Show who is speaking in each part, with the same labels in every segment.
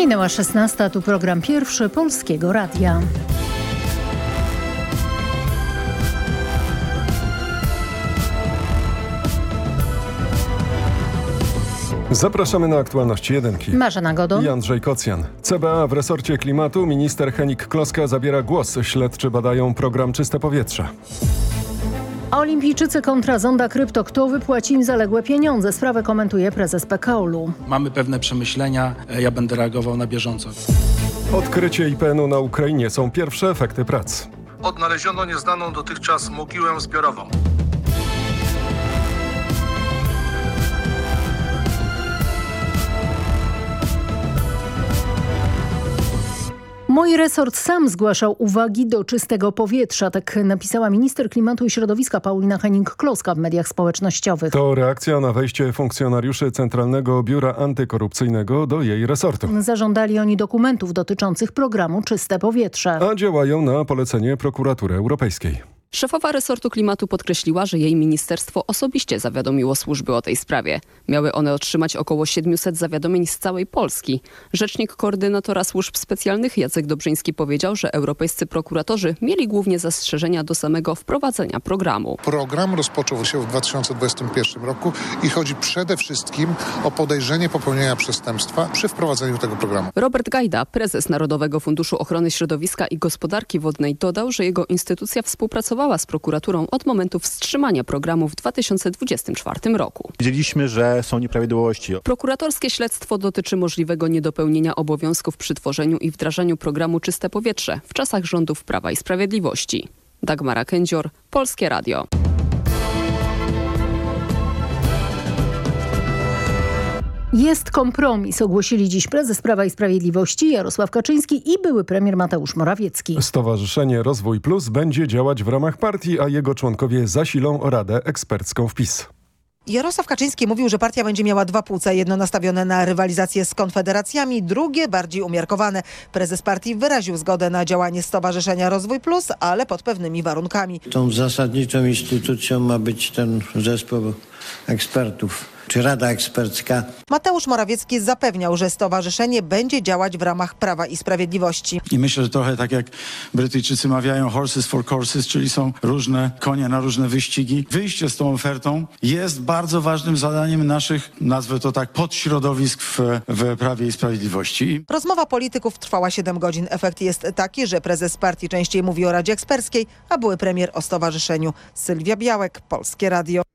Speaker 1: Minęła 16, tu program pierwszy Polskiego Radia.
Speaker 2: Zapraszamy na aktualności jedynki.
Speaker 1: Marzena Godo.
Speaker 2: I Andrzej Kocjan. CBA w resorcie klimatu minister Henik Kloska zabiera głos. Śledczy badają program Czyste Powietrze.
Speaker 1: Olimpijczycy kontra zonda krypto. Kto wypłaci im zaległe pieniądze? Sprawę komentuje prezes PKOL-u.
Speaker 3: Mamy pewne przemyślenia, e, ja będę reagował na bieżąco.
Speaker 2: Odkrycie IPN-u na Ukrainie są pierwsze efekty prac.
Speaker 4: Odnaleziono nieznaną dotychczas mogiłę zbiorową.
Speaker 1: Mój resort sam zgłaszał uwagi do czystego powietrza, tak napisała minister klimatu i środowiska Paulina Henning-Kloska w mediach społecznościowych.
Speaker 2: To reakcja na wejście funkcjonariuszy Centralnego Biura Antykorupcyjnego do jej resortu.
Speaker 1: Zażądali oni dokumentów dotyczących programu Czyste Powietrze.
Speaker 2: A działają na polecenie prokuratury europejskiej.
Speaker 5: Szefowa resortu klimatu podkreśliła, że jej ministerstwo osobiście zawiadomiło służby o tej sprawie. Miały one otrzymać około 700 zawiadomień z całej Polski. Rzecznik koordynatora służb specjalnych Jacek Dobrzyński powiedział, że europejscy prokuratorzy mieli głównie zastrzeżenia do samego wprowadzenia programu.
Speaker 6: Program rozpoczął się w 2021 roku i chodzi przede wszystkim o podejrzenie popełnienia przestępstwa przy wprowadzeniu tego programu.
Speaker 5: Robert Gajda, prezes Narodowego Funduszu Ochrony Środowiska i Gospodarki Wodnej dodał, że jego instytucja współpracowała z prokuraturą od momentu wstrzymania programu w 2024 roku.
Speaker 7: Wiedzieliśmy, że są nieprawidłowości.
Speaker 5: Prokuratorskie śledztwo dotyczy możliwego niedopełnienia obowiązków przy tworzeniu i wdrażaniu programu Czyste Powietrze w czasach rządów Prawa i Sprawiedliwości. Dagmara Kędzior, Polskie Radio.
Speaker 1: Jest kompromis, ogłosili dziś prezes Prawa i Sprawiedliwości Jarosław Kaczyński i były premier Mateusz Morawiecki.
Speaker 2: Stowarzyszenie Rozwój Plus będzie działać w ramach partii, a jego członkowie zasilą Radę Ekspercką w PiS.
Speaker 8: Jarosław Kaczyński mówił, że partia będzie miała dwa płuca, jedno nastawione na rywalizację z konfederacjami, drugie bardziej umiarkowane. Prezes partii wyraził zgodę na działanie Stowarzyszenia Rozwój Plus, ale pod pewnymi warunkami.
Speaker 9: Tą zasadniczą instytucją ma być ten zespół ekspertów czy Rada Ekspercka.
Speaker 8: Mateusz Morawiecki zapewniał, że stowarzyszenie będzie działać w ramach Prawa i Sprawiedliwości.
Speaker 10: I myślę, że trochę tak jak Brytyjczycy mawiają horses for courses, czyli są różne konie na różne wyścigi. Wyjście z tą ofertą jest bardzo ważnym zadaniem naszych, nazwę to tak, podśrodowisk w, w Prawie i Sprawiedliwości.
Speaker 8: Rozmowa polityków trwała 7 godzin. Efekt jest taki, że prezes partii częściej mówi o Radzie Eksperckiej, a były premier o stowarzyszeniu. Sylwia Białek, Polskie Radio.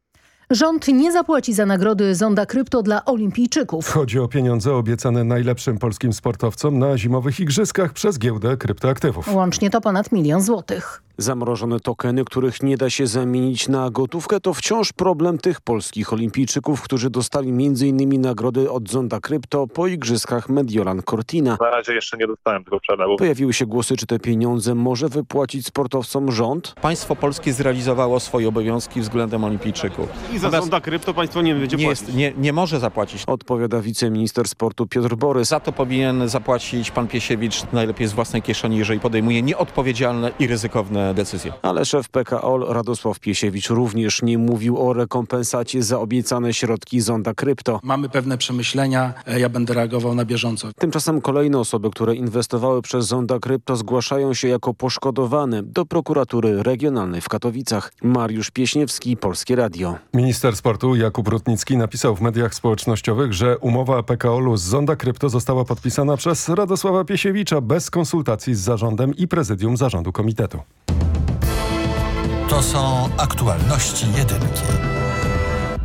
Speaker 1: Rząd nie zapłaci za nagrody Zonda Krypto dla olimpijczyków.
Speaker 2: Chodzi o pieniądze obiecane najlepszym polskim sportowcom na zimowych igrzyskach przez giełdę kryptoaktywów.
Speaker 1: Łącznie to ponad milion złotych.
Speaker 11: Zamrożone tokeny, których nie da się zamienić na gotówkę, to wciąż problem tych polskich olimpijczyków, którzy dostali m.in. nagrody od Zonda Krypto po igrzyskach Mediolan Cortina.
Speaker 12: Na razie jeszcze nie dostałem tego przelewu.
Speaker 11: Pojawiły się głosy, czy te pieniądze może wypłacić sportowcom rząd?
Speaker 7: Państwo polskie zrealizowało swoje obowiązki względem olimpijczyków.
Speaker 13: I za Zonda Krypto państwo nie będzie
Speaker 7: nie,
Speaker 13: płacić?
Speaker 7: jest, nie, nie może zapłacić.
Speaker 11: Odpowiada wiceminister sportu Piotr Borys.
Speaker 7: Za to powinien zapłacić pan Piesiewicz najlepiej z własnej kieszeni, jeżeli podejmuje nieodpowiedzialne i ryzykowne decyzje.
Speaker 11: Ale szef PKO Radosław Piesiewicz również nie mówił o rekompensacie za obiecane środki Zonda Krypto.
Speaker 3: Mamy pewne przemyślenia, e, ja będę reagował na bieżąco.
Speaker 11: Tymczasem kolejne osoby, które inwestowały przez Zonda Krypto zgłaszają się jako poszkodowane do prokuratury regionalnej w Katowicach. Mariusz Pieśniewski, Polskie Radio.
Speaker 2: Minister sportu Jakub Rutnicki napisał w mediach społecznościowych, że umowa PKO-u z Zonda Krypto została podpisana przez Radosława Piesiewicza bez konsultacji z zarządem i prezydium zarządu komitetu.
Speaker 14: To są aktualności jedynki.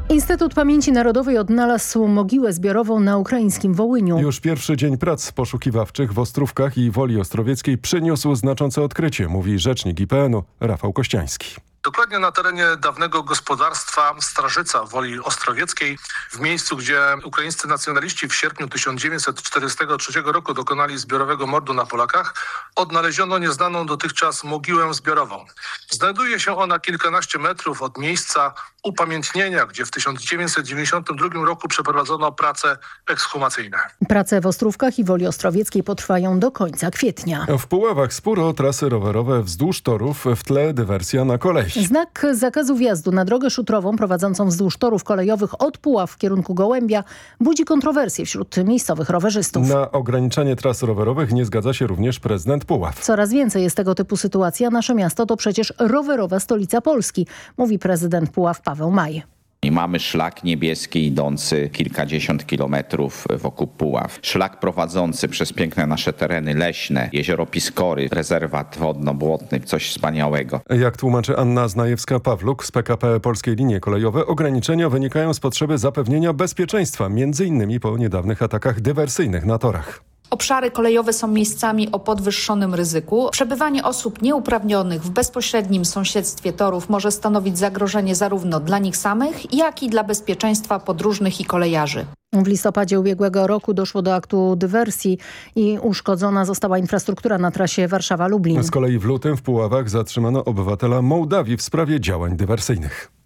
Speaker 1: Instytut Pamięci Narodowej odnalazł mogiłę zbiorową na ukraińskim Wołyniu.
Speaker 2: Już pierwszy dzień prac poszukiwawczych w Ostrówkach i Woli Ostrowieckiej przyniósł znaczące odkrycie, mówi rzecznik IPN-u Rafał Kościański.
Speaker 4: Dokładnie na terenie dawnego gospodarstwa Strażyca Woli Ostrowieckiej, w miejscu, gdzie ukraińscy nacjonaliści w sierpniu 1943 roku dokonali zbiorowego mordu na Polakach, odnaleziono nieznaną dotychczas mogiłę zbiorową. Znajduje się ona kilkanaście metrów od miejsca upamiętnienia, gdzie w 1992 roku przeprowadzono prace ekshumacyjne.
Speaker 1: Prace w Ostrówkach i Woli Ostrowieckiej potrwają do końca kwietnia.
Speaker 2: W Puławach spór o trasy rowerowe wzdłuż torów, w tle dywersja na kolei.
Speaker 1: Znak zakazu wjazdu na drogę szutrową prowadzącą wzdłuż torów kolejowych od Puław w kierunku Gołębia budzi kontrowersje wśród miejscowych rowerzystów.
Speaker 2: Na ograniczanie tras rowerowych nie zgadza się również prezydent Puław.
Speaker 1: Coraz więcej jest tego typu sytuacji, a nasze miasto to przecież rowerowa stolica Polski, mówi prezydent Puław Paweł Maj.
Speaker 15: I mamy szlak niebieski idący kilkadziesiąt kilometrów wokół Puław. Szlak prowadzący przez piękne nasze tereny leśne, jezioro Piskory, rezerwat wodno-błotny, coś wspaniałego.
Speaker 2: Jak tłumaczy Anna Znajewska-Pawluk z PKP Polskie Linie Kolejowe, ograniczenia wynikają z potrzeby zapewnienia bezpieczeństwa, między innymi po niedawnych atakach dywersyjnych na torach.
Speaker 16: Obszary kolejowe są miejscami o podwyższonym ryzyku. Przebywanie osób nieuprawnionych w bezpośrednim sąsiedztwie torów może stanowić zagrożenie zarówno dla nich samych, jak i dla bezpieczeństwa podróżnych i kolejarzy.
Speaker 1: W listopadzie ubiegłego roku doszło do aktu dywersji i uszkodzona została infrastruktura na trasie Warszawa-Lublin.
Speaker 2: Z kolei w lutym w Puławach zatrzymano obywatela Mołdawii w sprawie działań dywersyjnych.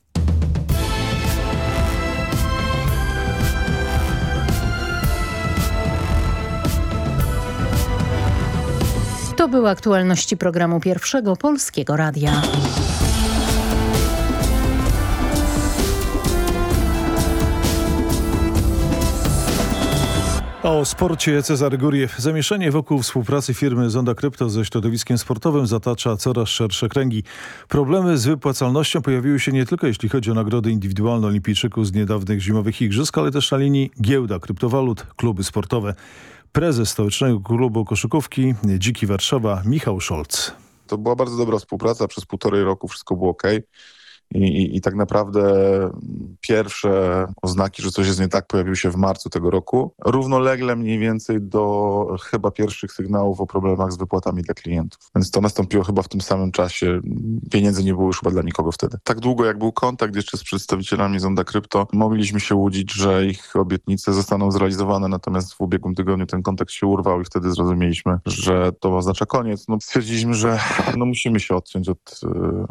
Speaker 1: To były aktualności programu Pierwszego Polskiego Radia.
Speaker 17: O sporcie Cezary Guriew. Zamieszanie wokół współpracy firmy Zonda Krypto ze środowiskiem sportowym zatacza coraz szersze kręgi. Problemy z wypłacalnością pojawiły się nie tylko jeśli chodzi o nagrody indywidualne olimpijczyków z niedawnych zimowych igrzysk, ale też na linii giełda kryptowalut, kluby sportowe. Prezes Stołecznego Klubu Koszykówki Dziki Warszawa Michał Szolc.
Speaker 18: To była bardzo dobra współpraca, przez półtorej roku wszystko było ok. I, i, I, tak naprawdę pierwsze oznaki, że coś jest nie tak, pojawiły się w marcu tego roku. Równolegle mniej więcej do chyba pierwszych sygnałów o problemach z wypłatami dla klientów. Więc to nastąpiło chyba w tym samym czasie. Pieniędzy nie było już chyba dla nikogo wtedy. Tak długo jak był kontakt jeszcze z przedstawicielami Zonda Krypto, mogliśmy się łudzić, że ich obietnice zostaną zrealizowane, natomiast w ubiegłym tygodniu ten kontakt się urwał i wtedy zrozumieliśmy, że to oznacza koniec. No, stwierdziliśmy, że no, musimy się odciąć od,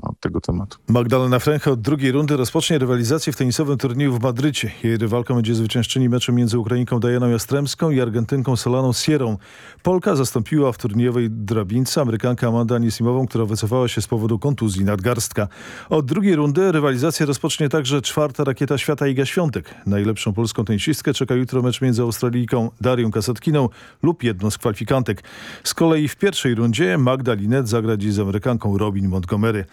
Speaker 18: od tego tematu.
Speaker 17: Magdalena Fręcha od drugiej rundy rozpocznie rywalizację w tenisowym turnieju w Madrycie. Jej rywalką będzie zwyciężczyni meczu między Ukrainką Dianą Jastremską i Argentynką Solaną Sierą. Polka zastąpiła w turniejowej drabince Amerykankę Amandę Anisimową, która wycofała się z powodu kontuzji nadgarstka. Od drugiej rundy rywalizację rozpocznie także czwarta rakieta świata Iga Świątek. Najlepszą polską tenisistkę czeka jutro mecz między Australijką Darią Kasetkiną lub jedną z kwalifikantek. Z kolei w pierwszej rundzie Magda Linet zagra z Amerykanką Robin Montgomery.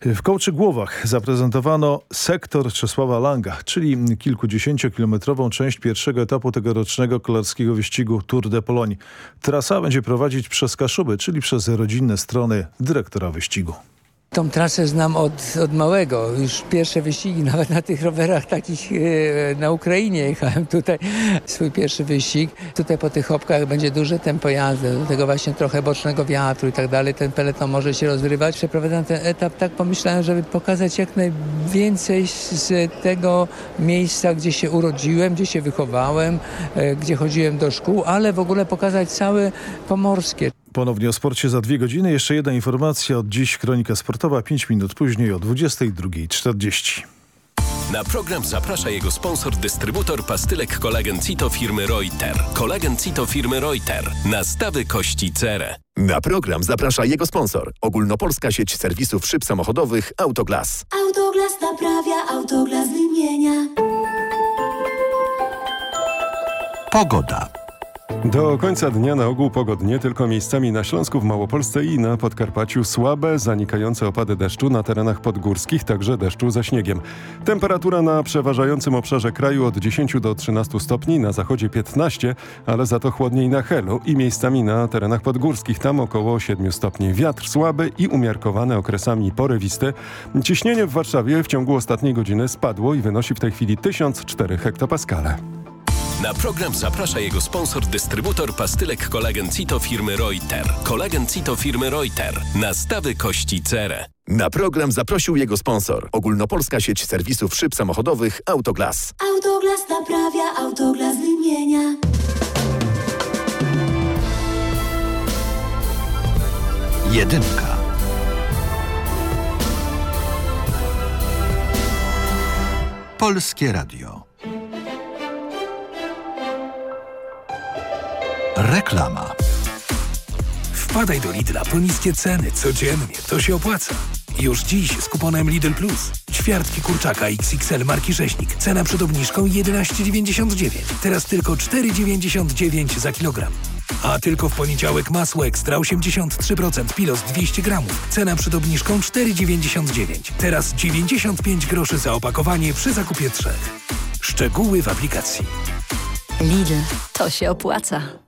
Speaker 17: W Kołczygłowach zaprezentowano sektor Czesława Langa, czyli kilkudziesięciokilometrową część pierwszego etapu tegorocznego kolarskiego wyścigu Tour de Pologne. Trasa będzie prowadzić przez Kaszuby, czyli przez rodzinne strony dyrektora wyścigu.
Speaker 19: Tą trasę znam od, od małego. Już pierwsze wyścigi, nawet na tych rowerach takich e, na Ukrainie jechałem tutaj. Swój pierwszy wyścig. Tutaj po tych hopkach będzie duże tempo jazdy, do tego właśnie trochę bocznego wiatru i tak dalej. Ten peleton może się rozrywać. Przeprowadzam ten etap tak pomyślałem, żeby pokazać jak najwięcej z tego miejsca, gdzie się urodziłem, gdzie się wychowałem, e, gdzie chodziłem do szkół, ale w ogóle pokazać całe Pomorskie.
Speaker 17: Ponownie o sporcie za dwie godziny. Jeszcze jedna informacja od dziś. Kronika sportowa. Pięć minut później o 22.40.
Speaker 20: Na program zaprasza jego sponsor, dystrybutor pastylek kolagen Cito firmy Reuter. Kolagen Cito firmy Reuter. Nastawy kości cerę.
Speaker 21: Na program zaprasza jego sponsor. Ogólnopolska sieć serwisów szyb samochodowych Autoglas.
Speaker 22: Autoglas naprawia, Autoglas wymienia.
Speaker 14: Pogoda.
Speaker 2: Do końca dnia na ogół pogodnie, tylko miejscami na Śląsku, w Małopolsce i na Podkarpaciu słabe, zanikające opady deszczu na terenach podgórskich, także deszczu ze śniegiem. Temperatura na przeważającym obszarze kraju od 10 do 13 stopni, na zachodzie 15, ale za to chłodniej na Helu i miejscami na terenach podgórskich, tam około 7 stopni. Wiatr słaby i umiarkowany okresami porywisty. Ciśnienie w Warszawie w ciągu ostatniej godziny spadło i wynosi w tej chwili 1004 hektopaskale.
Speaker 20: Na program zaprasza jego sponsor, dystrybutor pastylek kolagen Cito firmy Reuter. Kolagen Cito firmy Reuter. Nastawy kości cerę.
Speaker 21: Na program zaprosił jego sponsor. Ogólnopolska sieć serwisów szyb samochodowych Autoglas.
Speaker 22: Autoglas naprawia, Autoglas wymienia.
Speaker 14: Jedynka. Polskie Radio. Reklama.
Speaker 23: Wpadaj do Lidla po niskie ceny codziennie, to się opłaca.
Speaker 24: Już dziś z kuponem Lidl Plus. Ćwiartki kurczaka XXL marki Rzeźnik. Cena przed obniżką 11,99. Teraz tylko 4,99 za kilogram. A tylko w poniedziałek masło ekstra 83% pilos 200 gramów. Cena przed obniżką 4,99. Teraz 95 groszy za opakowanie przy zakupie trzech. Szczegóły w aplikacji.
Speaker 25: Lidl, to się opłaca.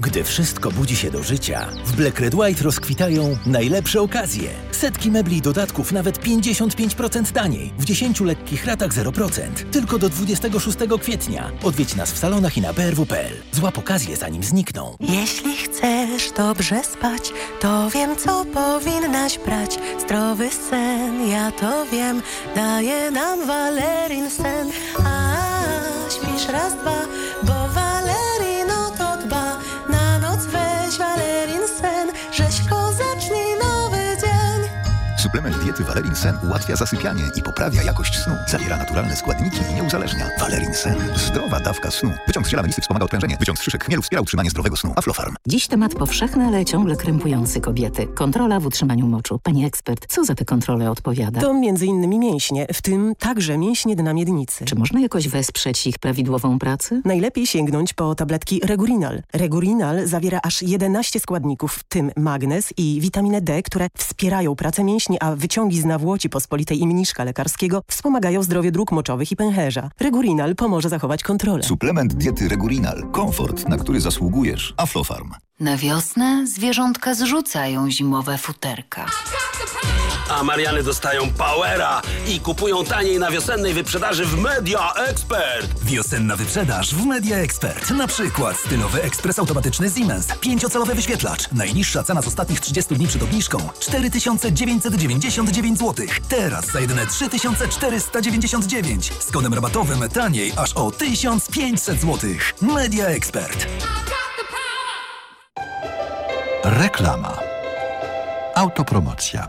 Speaker 26: Gdy wszystko budzi się do życia, w Black Red White rozkwitają najlepsze okazje. Setki mebli i dodatków nawet 55% taniej. W 10 lekkich ratach 0%. Tylko do 26 kwietnia. Odwiedź nas w salonach i na brw.pl. Złap okazję zanim znikną.
Speaker 22: Jeśli chcesz dobrze spać, to wiem, co powinnaś brać. Zdrowy sen, ja to wiem, daje nam Valerin sen. A śpisz raz, dwa,
Speaker 14: Suplement diety Valerin Sen ułatwia zasypianie i poprawia jakość snu. Zawiera naturalne składniki i nie uzależnia. Valerin Sen. Zdrowa dawka snu. Wyciąg z ziela melisy wspomaga odprężenie. Wyciąg z szyszek chmielu wspiera utrzymanie zdrowego snu. Aflofarm.
Speaker 25: Dziś temat powszechny, ale ciągle krępujący kobiety. Kontrola w utrzymaniu moczu. Pani ekspert, co za te kontrole odpowiada?
Speaker 27: To między innymi mięśnie, w tym także mięśnie dna miednicy.
Speaker 25: Czy można jakoś wesprzeć ich prawidłową pracę?
Speaker 27: Najlepiej sięgnąć po tabletki Regurinal. Regurinal zawiera aż 11 składników, w tym magnez i witaminę D, które wspierają pracę mięśni, a wyciągi z nawłoci pospolitej i mniszka lekarskiego wspomagają zdrowie dróg moczowych i pęcherza. Regurinal pomoże zachować kontrolę.
Speaker 14: Suplement diety Regurinal. Komfort, na który zasługujesz. Aflofarm.
Speaker 25: Na wiosnę zwierzątka zrzucają zimowe futerka.
Speaker 28: A Mariany dostają powera i kupują taniej na wiosennej wyprzedaży w Media Expert.
Speaker 29: Wiosenna wyprzedaż w Media Expert. Na przykład stylowy ekspres automatyczny Siemens. Pięciocalowy wyświetlacz. Najniższa cena z ostatnich 30 dni przed obniżką 4999 zł. Teraz za jedyne 3499. Z kodem rabatowym taniej aż o 1500 zł. Media Expert.
Speaker 14: Reklama. Autopromocja.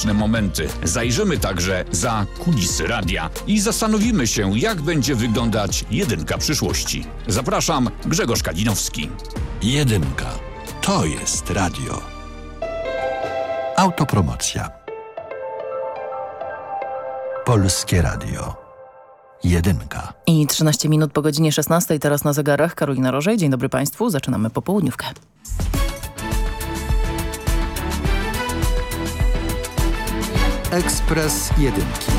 Speaker 30: momenty. Zajrzymy także za kulisy radia i zastanowimy się, jak będzie wyglądać jedynka przyszłości. Zapraszam, Grzegorz Kalinowski.
Speaker 14: Jedynka. To jest radio. Autopromocja. Polskie Radio. Jedynka.
Speaker 31: I 13 minut po godzinie 16 teraz na zegarach Karolina Rożej. Dzień dobry Państwu. Zaczynamy popołudniówkę.
Speaker 14: Ekspres Jedynki.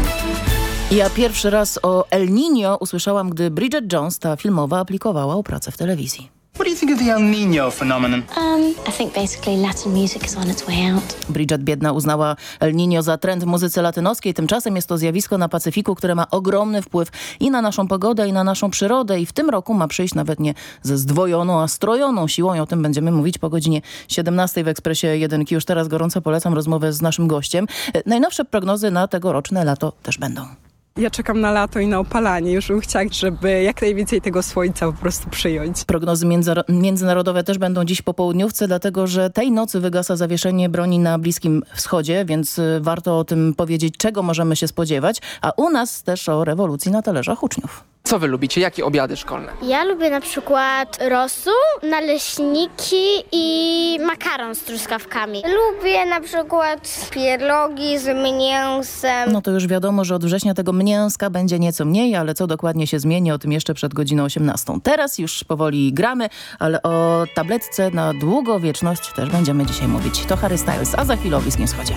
Speaker 31: Ja pierwszy raz o El Niño usłyszałam, gdy Bridget Jones, ta filmowa, aplikowała o pracę w telewizji.
Speaker 32: What do you think of the El Nino phenomenon?
Speaker 33: Um, I think basically Latin music is on its way out.
Speaker 31: Bridget Biedna uznała El Niño za trend w muzyce latynoskiej. Tymczasem jest to zjawisko na Pacyfiku, które ma ogromny wpływ i na naszą pogodę, i na naszą przyrodę. I w tym roku ma przyjść nawet nie ze zdwojoną, a strojoną siłą. I o tym będziemy mówić po godzinie 17 w Ekspresie Jedynki. Już teraz gorąco polecam rozmowę z naszym gościem. Najnowsze prognozy na tegoroczne lato też będą.
Speaker 34: Ja czekam na lato i na opalanie. Już bym chciała, żeby jak najwięcej tego słońca po prostu przyjąć.
Speaker 31: Prognozy międzynarodowe też będą dziś po południówce, dlatego że tej nocy wygasa zawieszenie broni na Bliskim Wschodzie, więc y, warto o tym powiedzieć, czego możemy się spodziewać, a u nas też o rewolucji na talerzach uczniów.
Speaker 35: Co wy lubicie? Jakie obiady szkolne?
Speaker 36: Ja lubię na przykład rosół, naleśniki i makaron z truskawkami. Lubię na przykład pierogi z mięsem.
Speaker 37: No to już wiadomo, że od września tego mięska będzie nieco mniej, ale co dokładnie się zmieni, o tym jeszcze przed godziną 18. Teraz już powoli gramy, ale o tabletce na długowieczność też będziemy dzisiaj mówić. To Harry Styles, a za chwilę o Bliskim Wschodzie.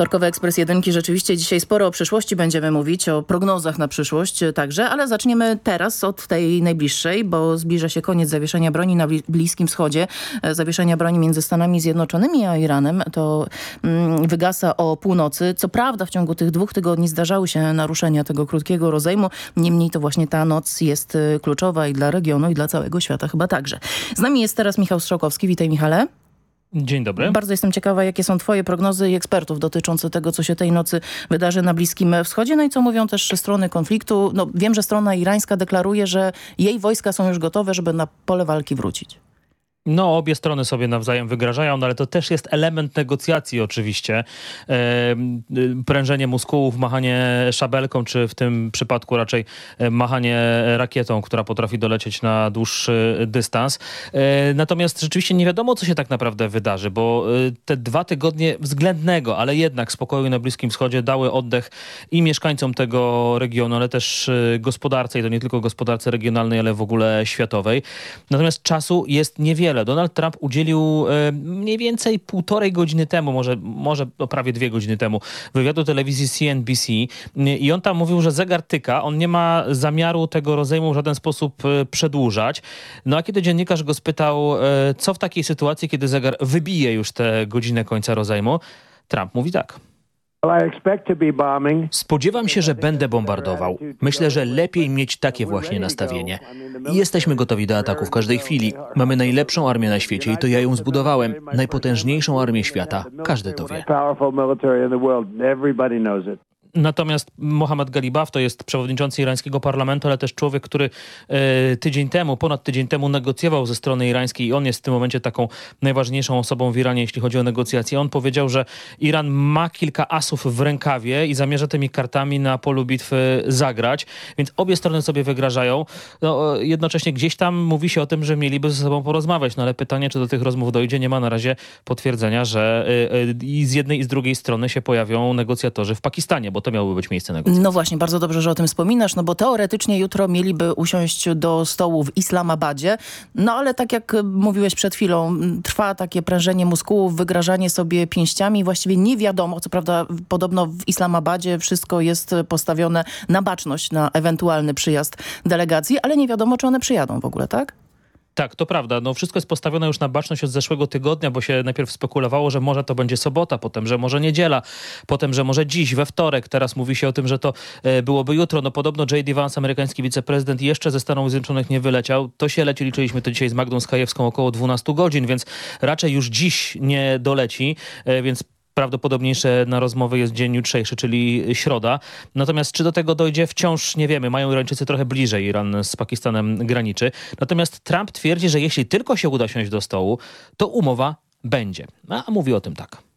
Speaker 37: Wtorkowy Ekspres Jedynki. Rzeczywiście dzisiaj sporo o przyszłości będziemy mówić, o prognozach na przyszłość także, ale zaczniemy teraz od tej najbliższej, bo zbliża się koniec zawieszenia broni na Bli- Bliskim Wschodzie. E, Zawieszenia broni między Stanami Zjednoczonymi a Iranem to mm, wygasa o północy. Co prawda w ciągu tych dwóch tygodni zdarzały się naruszenia tego krótkiego rozejmu, niemniej to właśnie ta noc jest e, kluczowa i dla regionu i dla całego świata chyba także. Z nami jest teraz Michał Strzałkowski. Witaj Michale.
Speaker 38: Dzień dobry.
Speaker 37: Bardzo jestem ciekawa, jakie są twoje prognozy i ekspertów dotyczące tego, co się tej nocy wydarzy na Bliskim Wschodzie. No i co mówią też strony konfliktu. No, wiem, że strona irańska deklaruje, że jej wojska są już gotowe, żeby na pole walki wrócić.
Speaker 38: No, obie strony sobie nawzajem wygrażają, no ale to też jest element negocjacji oczywiście. E, y, prężenie muskułów, machanie szabelką, czy w tym przypadku raczej e, machanie rakietą, która potrafi dolecieć na dłuższy dystans. E, natomiast rzeczywiście nie wiadomo, co się tak naprawdę wydarzy, bo e, te dwa tygodnie względnego, ale jednak spokoju na Bliskim Wschodzie dały oddech i mieszkańcom tego regionu, ale też e, gospodarce i to nie tylko gospodarce regionalnej, ale w ogóle światowej. Natomiast czasu jest niewiele. Donald Trump udzielił e, mniej więcej półtorej godziny temu, może, może no prawie dwie godziny temu, wywiadu telewizji CNBC i on tam mówił, że zegar tyka, on nie ma zamiaru tego rozejmu w żaden sposób e, przedłużać. No a kiedy dziennikarz go spytał, e, co w takiej sytuacji, kiedy zegar wybije już tę godzinę końca rozejmu, Trump mówi tak. Spodziewam się, że będę bombardował. Myślę, że lepiej mieć takie właśnie nastawienie. I jesteśmy gotowi do ataku w każdej chwili. Mamy najlepszą armię na świecie i to ja ją zbudowałem. Najpotężniejszą armię świata. Każdy to wie. Natomiast Mohamed Galibaf to jest przewodniczący irańskiego parlamentu, ale też człowiek, który e, tydzień temu, ponad tydzień temu negocjował ze strony irańskiej i on jest w tym momencie taką najważniejszą osobą w Iranie, jeśli chodzi o negocjacje. On powiedział, że Iran ma kilka asów w rękawie i zamierza tymi kartami na polu bitwy zagrać, więc obie strony sobie wygrażają. No, jednocześnie gdzieś tam mówi się o tym, że mieliby ze sobą porozmawiać, no ale pytanie, czy do tych rozmów dojdzie, nie ma na razie potwierdzenia, że e, e, i z jednej i z drugiej strony się pojawią negocjatorzy w Pakistanie, bo to miałoby być miejsce negocjacji.
Speaker 31: No właśnie, bardzo dobrze, że o tym wspominasz, no bo teoretycznie jutro mieliby usiąść do stołu w Islamabadzie, no ale tak jak mówiłeś przed chwilą, trwa takie prężenie muskułów, wygrażanie sobie pięściami, właściwie nie wiadomo, co prawda podobno w Islamabadzie wszystko jest postawione na baczność, na ewentualny przyjazd delegacji, ale nie wiadomo, czy one przyjadą w ogóle, tak?
Speaker 38: Tak, to prawda. No, wszystko jest postawione już na baczność od zeszłego tygodnia, bo się najpierw spekulowało, że może to będzie sobota, potem, że może niedziela, potem, że może dziś, we wtorek. Teraz mówi się o tym, że to e, byłoby jutro. No podobno J.D. Vance, amerykański wiceprezydent, jeszcze ze Stanów Zjednoczonych nie wyleciał. To się leci, liczyliśmy to dzisiaj z Magdą Skajewską około 12 godzin, więc raczej już dziś nie doleci, e, więc prawdopodobniejsze na rozmowę jest dzień jutrzejszy, czyli środa. Natomiast czy do tego dojdzie, wciąż nie wiemy. Mają Irańczycy trochę bliżej Iran z Pakistanem graniczy. Natomiast Trump twierdzi, że jeśli tylko się uda siąść do stołu, to umowa będzie. A mówi o tym tak.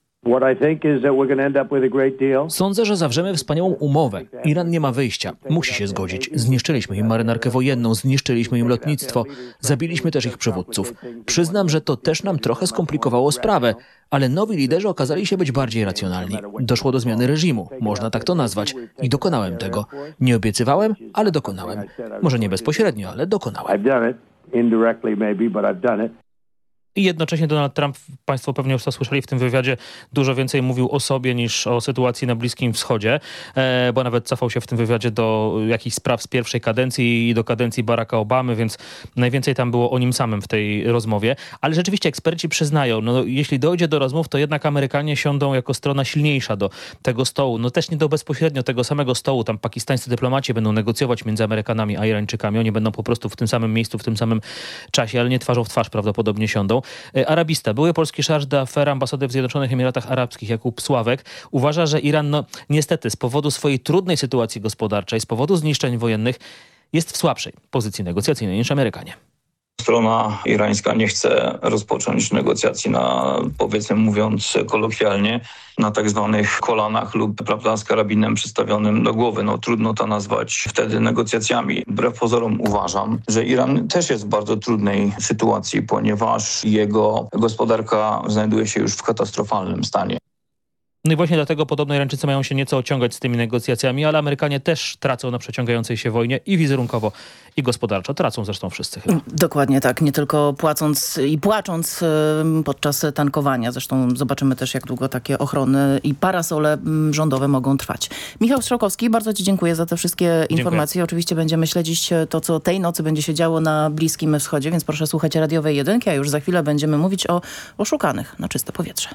Speaker 39: Sądzę, że zawrzemy wspaniałą umowę. Iran nie ma wyjścia. Musi się zgodzić. Zniszczyliśmy im marynarkę wojenną, zniszczyliśmy im lotnictwo, zabiliśmy też ich przywódców. Przyznam, że to też nam trochę skomplikowało sprawę, ale nowi liderzy okazali się być bardziej racjonalni. Doszło do zmiany reżimu, można tak to nazwać, i dokonałem tego. Nie obiecywałem, ale dokonałem. Może nie bezpośrednio, ale dokonałem.
Speaker 38: I jednocześnie Donald Trump, Państwo pewnie już to słyszeli w tym wywiadzie, dużo więcej mówił o sobie niż o sytuacji na Bliskim Wschodzie, e, bo nawet cofał się w tym wywiadzie do jakichś spraw z pierwszej kadencji i do kadencji Baracka Obamy, więc najwięcej tam było o nim samym w tej rozmowie. Ale rzeczywiście eksperci przyznają, no jeśli dojdzie do rozmów, to jednak Amerykanie siądą jako strona silniejsza do tego stołu. No też nie do bezpośrednio tego samego stołu. Tam pakistańscy dyplomaci będą negocjować między Amerykanami a Irańczykami. Oni będą po prostu w tym samym miejscu, w tym samym czasie, ale nie twarzą w twarz prawdopodobnie siądą. E, arabista, były polski szarż d'affaires ambasador w Zjednoczonych Emiratach Arabskich Jakub Sławek uważa, że Iran no niestety z powodu swojej trudnej sytuacji gospodarczej, z powodu zniszczeń wojennych jest w słabszej pozycji negocjacyjnej niż Amerykanie.
Speaker 40: Strona irańska nie chce rozpocząć negocjacji na, powiedzmy mówiąc kolokwialnie, na tak zwanych kolanach lub prawda, z karabinem przystawionym do głowy. No trudno to nazwać wtedy negocjacjami. Wbrew pozorom uważam, że Iran też jest w bardzo trudnej sytuacji, ponieważ jego gospodarka znajduje się już w katastrofalnym stanie.
Speaker 38: No i właśnie dlatego podobno Irańczycy mają się nieco ociągać z tymi negocjacjami, ale Amerykanie też tracą na przeciągającej się wojnie i wizerunkowo, i gospodarczo. Tracą zresztą wszyscy chyba.
Speaker 31: Dokładnie tak, nie tylko płacąc i płacząc podczas tankowania. Zresztą zobaczymy też, jak długo takie ochrony i parasole rządowe mogą trwać. Michał Strzałkowski, bardzo Ci dziękuję za te wszystkie informacje. Dziękuję. Oczywiście będziemy śledzić to, co tej nocy będzie się działo na Bliskim Wschodzie, więc proszę słuchać radiowej jedynki, a już za chwilę będziemy mówić o oszukanych na czyste powietrze.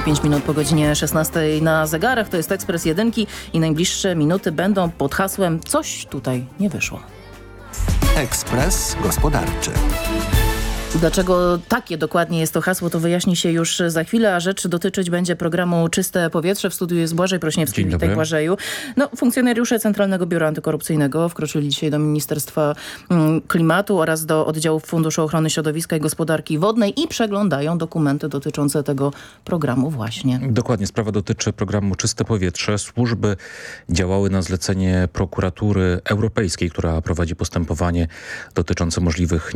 Speaker 31: 25 minut po godzinie 16 na zegarach. To jest Ekspres Jedynki i najbliższe minuty będą pod hasłem Coś tutaj nie wyszło.
Speaker 41: Ekspres Gospodarczy.
Speaker 31: Dlaczego takie dokładnie jest to hasło, to wyjaśni się już za chwilę, a rzecz dotyczyć będzie programu Czyste Powietrze. W studiu jest Błażej Prośniewski.
Speaker 42: Dzień
Speaker 31: Witaj. Błażeju. No, funkcjonariusze Centralnego Biura Antykorupcyjnego wkroczyli dzisiaj do Ministerstwa mm, Klimatu oraz do oddziałów Funduszu Ochrony Środowiska i Gospodarki Wodnej i przeglądają dokumenty dotyczące tego programu właśnie.
Speaker 42: Dokładnie, sprawa dotyczy programu Czyste Powietrze. Służby działały na zlecenie prokuratury europejskiej, która prowadzi postępowanie dotyczące możliwych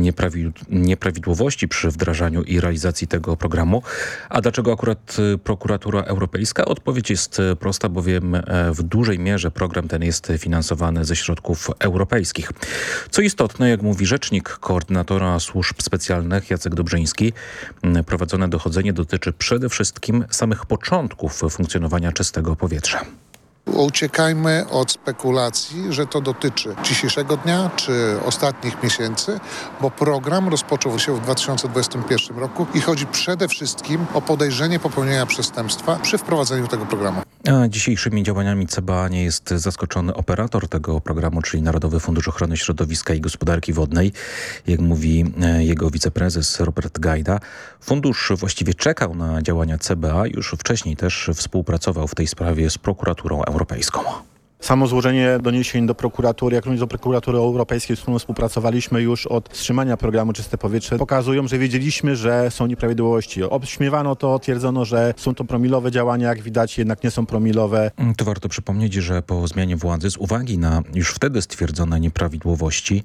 Speaker 42: nieprawi nieprawidłowości przy wdrażaniu i realizacji tego programu. A dlaczego akurat y, prokuratura europejska? Odpowiedź jest y, prosta, bowiem e, w dużej mierze program ten jest finansowany ze środków europejskich. Co istotne, jak mówi rzecznik koordynatora służb specjalnych Jacek Dobrzyński, prowadzone dochodzenie dotyczy przede wszystkim samych początków funkcjonowania czystego powietrza.
Speaker 43: Uciekajmy od spekulacji, że to dotyczy dzisiejszego dnia czy ostatnich miesięcy, bo program rozpoczął się w 2021 roku i chodzi przede wszystkim o podejrzenie popełnienia przestępstwa przy wprowadzeniu tego programu.
Speaker 42: A dzisiejszymi działaniami CBA nie jest zaskoczony operator tego programu, czyli Narodowy Fundusz Ochrony Środowiska i Gospodarki Wodnej. Jak mówi e, jego wiceprezes Robert Gajda, fundusz właściwie czekał na działania CBA, już wcześniej też współpracował w tej sprawie z prokuraturą europejską.
Speaker 44: Samo złożenie doniesień do prokuratury, jak również do prokuratury europejskiej, z którą współpracowaliśmy już od wstrzymania programu Czyste Powietrze, pokazują, że wiedzieliśmy, że są nieprawidłowości. Obśmiewano to, twierdzono, że są to promilowe działania, jak widać jednak nie są promilowe.
Speaker 42: Tu warto przypomnieć, że po zmianie władzy z uwagi na już wtedy stwierdzone nieprawidłowości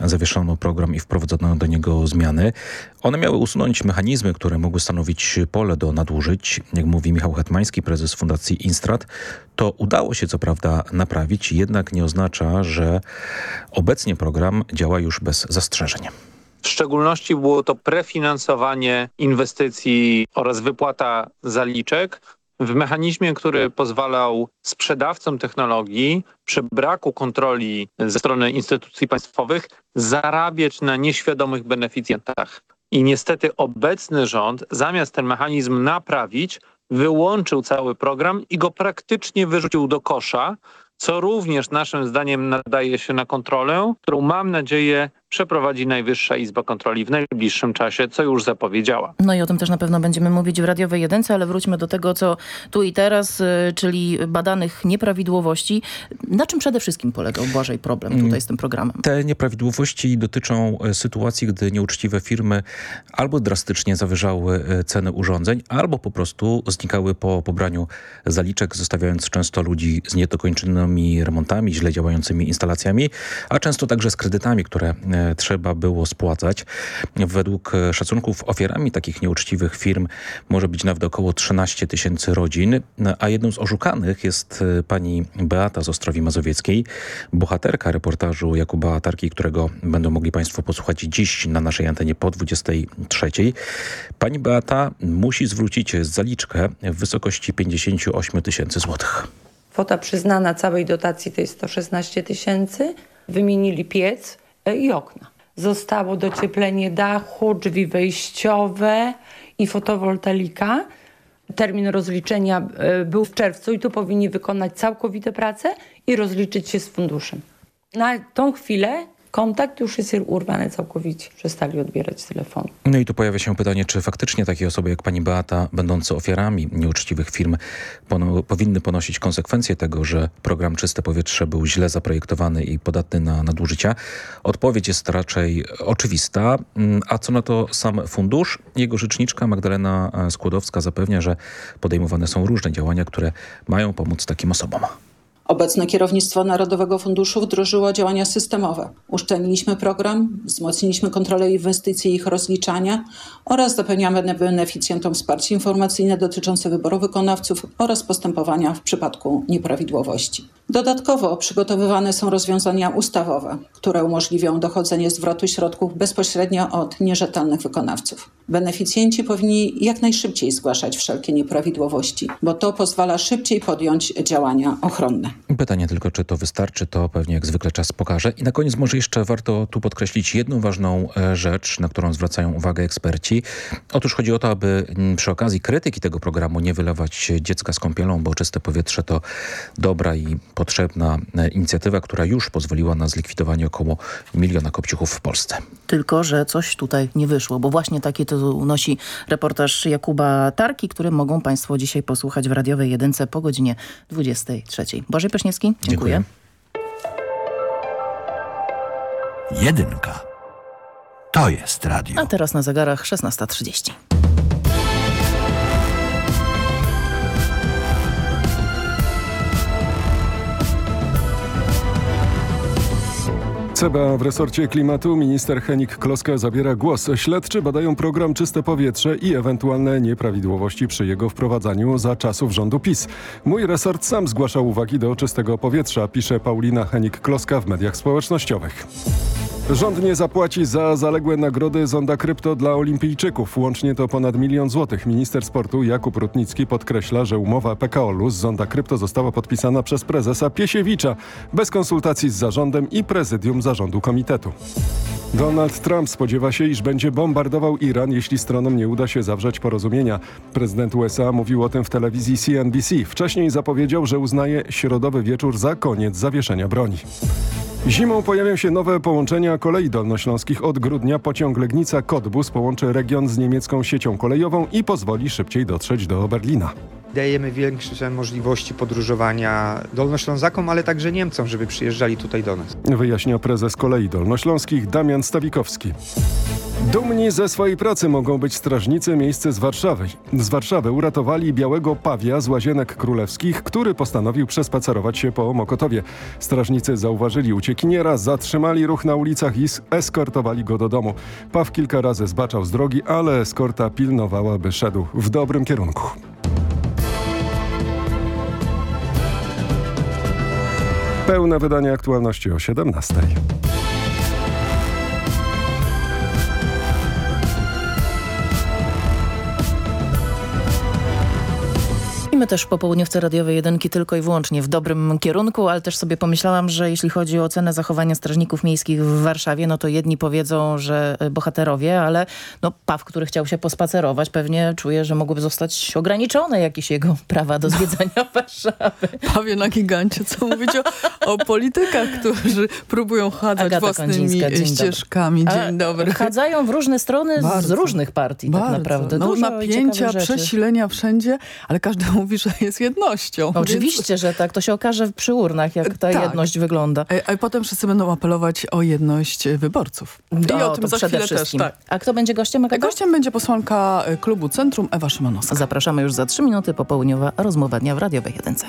Speaker 42: zawieszono program i wprowadzono do niego zmiany. One miały usunąć mechanizmy, które mogły stanowić pole do nadużyć. Jak mówi Michał Hetmański, prezes Fundacji Instrat, to udało się co prawda naprawić, jednak nie oznacza, że obecnie program działa już bez zastrzeżeń.
Speaker 45: W szczególności było to prefinansowanie inwestycji oraz wypłata zaliczek w mechanizmie, który pozwalał sprzedawcom technologii przy braku kontroli ze strony instytucji państwowych zarabiać na nieświadomych beneficjentach. I niestety obecny rząd zamiast ten mechanizm naprawić, wyłączył cały program i go praktycznie wyrzucił do kosza, co również naszym zdaniem nadaje się na kontrolę, którą mam nadzieję przeprowadzi Najwyższa Izba Kontroli w najbliższym czasie, co już zapowiedziała.
Speaker 31: No i o tym też na pewno będziemy mówić w radiowej jedynce, ale wróćmy do tego, co tu i teraz, y, czyli badanych nieprawidłowości. Na czym przede wszystkim polegał Błażej problem tutaj z tym programem?
Speaker 42: Te nieprawidłowości dotyczą e, sytuacji, gdy nieuczciwe firmy albo drastycznie zawyżały e, ceny urządzeń, albo po prostu znikały po pobraniu zaliczek, zostawiając często ludzi z niedokończonymi remontami, źle działającymi instalacjami, a często także z kredytami, które e, trzeba było spłacać. Według szacunków ofiarami takich nieuczciwych firm może być nawet około 13 tysięcy rodzin, a jedną z oszukanych jest e, pani Beata z Ostrowi Mazowieckiej, bohaterka reportażu Jakuba Tarki, którego będą mogli Państwo posłuchać dziś na naszej antenie po 23. Pani Beata musi zwrócić zaliczkę w wysokości 58 tysięcy złotych.
Speaker 46: Kwota przyznana całej dotacji to jest 116 tysięcy. Wymienili piec i okna. Zostało docieplenie dachu, drzwi wejściowe i fotowoltaika. Termin rozliczenia e, był w czerwcu i tu powinni wykonać całkowite prace i rozliczyć się z funduszem. Na tą chwilę kontakt już jest urwany całkowicie. Przestali odbierać telefon.
Speaker 42: No i tu pojawia się pytanie, czy faktycznie takie osoby jak pani Beata, będące ofiarami nieuczciwych firm, powinny ponosić konsekwencje tego, że program Czyste Powietrze był źle zaprojektowany i podatny na nadużycia? Odpowiedź jest raczej oczywista. Mm, a co na to sam fundusz? Jego rzeczniczka Magdalena e, Skłodowska zapewnia, że podejmowane są różne działania, które mają pomóc takim osobom.
Speaker 47: Obecne kierownictwo Narodowego Funduszu wdrożyło działania systemowe. Uszczelniliśmy program, wzmocniliśmy kontrolę inwestycji i ich rozliczania oraz zapewniamy beneficjentom wsparcie informacyjne dotyczące wyboru wykonawców oraz postępowania w przypadku nieprawidłowości. Dodatkowo przygotowywane są rozwiązania ustawowe, które umożliwią dochodzenie zwrotu środków bezpośrednio od nierzetelnych wykonawców. Beneficjenci powinni jak najszybciej zgłaszać wszelkie nieprawidłowości, bo to pozwala szybciej podjąć działania ochronne.
Speaker 42: Pytanie tylko, czy to wystarczy, to pewnie jak zwykle czas pokaże. I na koniec może jeszcze warto tu podkreślić jedną ważną e, rzecz, na którą zwracają uwagę eksperci. Otóż chodzi o to, aby przy okazji krytyki tego programu nie wylewać dziecka z kąpielą, bo czyste powietrze to dobra i potrzebna e, inicjatywa, która już pozwoliła na zlikwidowanie około miliona kopciuchów w Polsce.
Speaker 31: Tylko, że coś tutaj nie wyszło, bo właśnie taki tytuł nosi reportaż Jakuba Tarki, który mogą Państwo dzisiaj posłuchać w radiowej jedynce po godzinie 23. Boże Pyszniewski, dziękuję.
Speaker 42: dziękuję.
Speaker 14: Jedynka. To jest radio.
Speaker 31: A teraz na zegarach 16.30.
Speaker 2: W resorcie klimatu minister Henik Kloska zabiera głos. Śledczy badają program Czyste Powietrze i ewentualne nieprawidłowości przy jego wprowadzaniu za czasów rządu PiS. Mój resort sam zgłaszał uwagi do czystego powietrza, pisze Paulina Henik Kloska w mediach społecznościowych. Rząd nie zapłaci za zaległe nagrody Zonda Krypto dla olimpijczyków. Łącznie to ponad milion złotych. Minister sportu Jakub Rutnicki podkreśla, że umowa PKO-u z Zonda Krypto została podpisana przez prezesa Piesiewicza bez konsultacji z zarządem i prezydium zarządu komitetu. Donald Trump spodziewa się, iż będzie bombardował Iran, jeśli stronom nie uda się zawrzeć porozumienia. Prezydent USA mówił o tym w telewizji CNBC. Wcześniej zapowiedział, że uznaje środowy wieczór za koniec zawieszenia broni. Zimą pojawią się nowe połączenia kolei dolnośląskich. Od grudnia pociąg Legnica-Cottbus połączy region z niemiecką siecią kolejową i pozwoli szybciej dotrzeć do Berlina.
Speaker 48: Dajemy większe możliwości podróżowania Dolnoślązakom, ale także Niemcom, żeby przyjeżdżali tutaj do nas.
Speaker 2: Wyjaśnia prezes kolei dolnośląskich Damian Stawikowski. Dumni ze swojej pracy mogą być strażnicy miejsce z Warszawy. Z Warszawy uratowali białego pawia z Łazienek Królewskich, który postanowił przespacerować się po Mokotowie. Strażnicy zauważyli uciekiniera, zatrzymali ruch na ulicach i eskortowali go do domu. Paw kilka razy zbaczał z drogi, ale eskorta pilnowała, by szedł w dobrym kierunku. Pełne wydanie aktualności o 17.
Speaker 31: Też w popołudniówce radiowej jedynki tylko i wyłącznie w dobrym kierunku, ale też sobie pomyślałam, że jeśli chodzi o ocenę zachowania strażników miejskich w Warszawie, no to jedni powiedzą, że bohaterowie, ale no Paw, który chciał się pospacerować, pewnie czuje, że mogłyby zostać ograniczone jakieś jego prawa do zwiedzania Warszawy.
Speaker 49: Pawie na gigancie, co mówić o, o politykach, którzy próbują chadzać
Speaker 31: Agata
Speaker 49: własnymi dzień ścieżkami.
Speaker 31: Dobry.
Speaker 49: Dzień dobry.
Speaker 31: Chadzają w różne strony
Speaker 49: Bardzo.
Speaker 31: z różnych partii
Speaker 49: Bardzo.
Speaker 31: tak naprawdę.
Speaker 49: No, napięcia, przesilenia wszędzie, ale każdy mówi, że jest jednością.
Speaker 31: Oczywiście,
Speaker 49: Więc...
Speaker 31: że tak. To się okaże przy urnach, jak ta
Speaker 49: Tak.
Speaker 31: jedność wygląda.
Speaker 49: A, a potem wszyscy będą apelować o jedność wyborców. I
Speaker 31: No,
Speaker 49: o tym za
Speaker 31: przede
Speaker 49: chwilę też.
Speaker 31: wszystkim.
Speaker 49: Tak.
Speaker 31: A kto będzie gościem? Agata?
Speaker 49: Gościem będzie posłanka y, klubu Centrum Ewa Szymanowska.
Speaker 31: Zapraszamy już za trzy minuty popołudniowa rozmowa dnia w Radiowej Jedynce.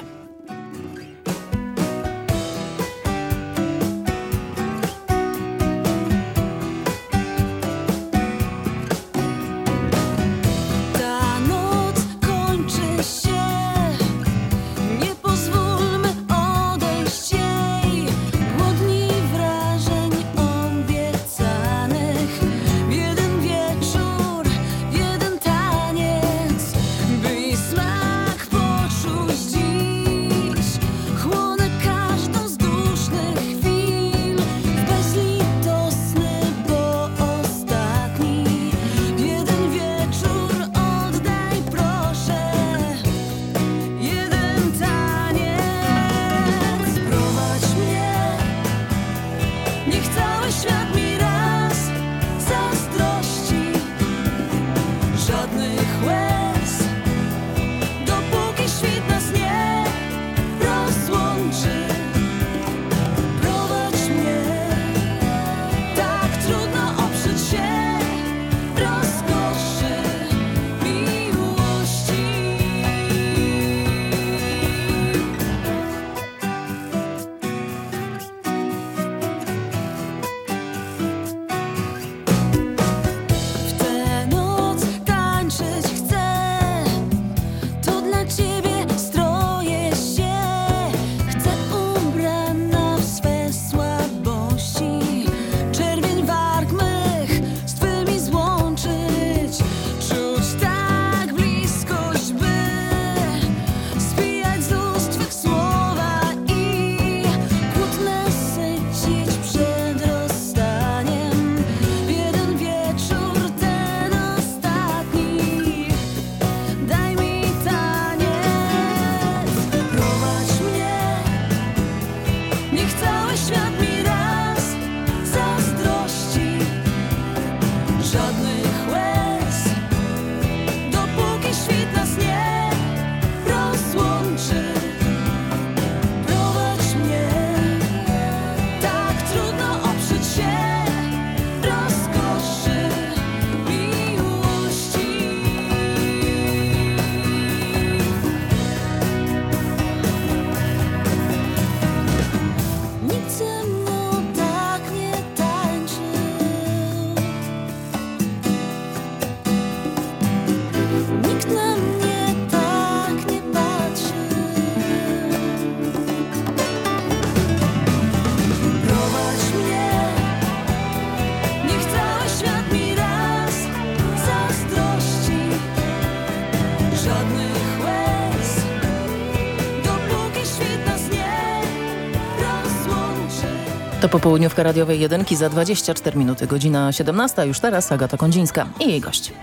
Speaker 31: To popołudniówka radiowej jedynki za 24 minuty, godzina 17. Już teraz Agata Kondzińska i jej gość.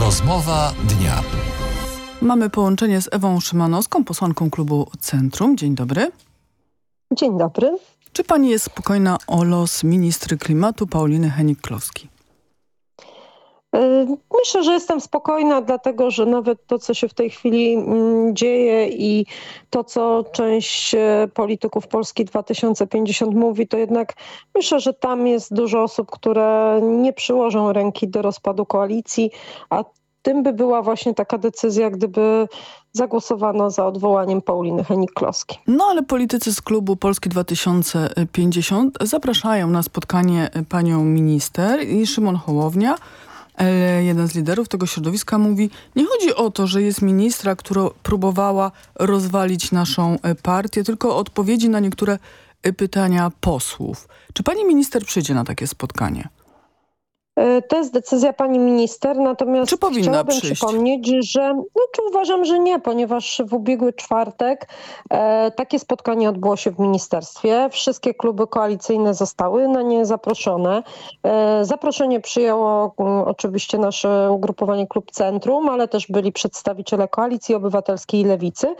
Speaker 41: Rozmowa dnia.
Speaker 49: Mamy połączenie z Ewą Szymanowską, posłanką klubu Centrum. Dzień dobry.
Speaker 50: Dzień dobry.
Speaker 49: Czy pani jest spokojna o los ministry klimatu Pauliny Henik-Kloski?
Speaker 50: Y, myślę, że jestem spokojna, dlatego że nawet to, co się w tej chwili mm, dzieje i to, co część e, polityków Polski 2050 mówi, to jednak myślę, że tam jest dużo osób, które nie przyłożą ręki do rozpadu koalicji, a tym by była właśnie taka decyzja, gdyby zagłosowano za odwołaniem Pauliny Henik-Kloski.
Speaker 49: No ale politycy z klubu Polski 2050 zapraszają na spotkanie panią minister i Szymon Hołownia, e, jeden z liderów tego środowiska mówi, nie chodzi o to, że jest ministra, która próbowała rozwalić naszą e, partię, tylko odpowiedzi na niektóre e, pytania posłów. Czy pani minister przyjdzie na takie spotkanie?
Speaker 50: E, to jest decyzja pani minister, natomiast
Speaker 49: czy powinna
Speaker 50: chciałabym
Speaker 49: przyjść?
Speaker 50: przypomnieć, że no, czy uważam, że nie, ponieważ w ubiegły czwartek e, takie spotkanie odbyło się w ministerstwie. Wszystkie kluby koalicyjne zostały na nie zaproszone. E, zaproszenie przyjęło m, oczywiście nasze ugrupowanie Klub Centrum, ale też byli przedstawiciele Koalicji Obywatelskiej i Lewicy.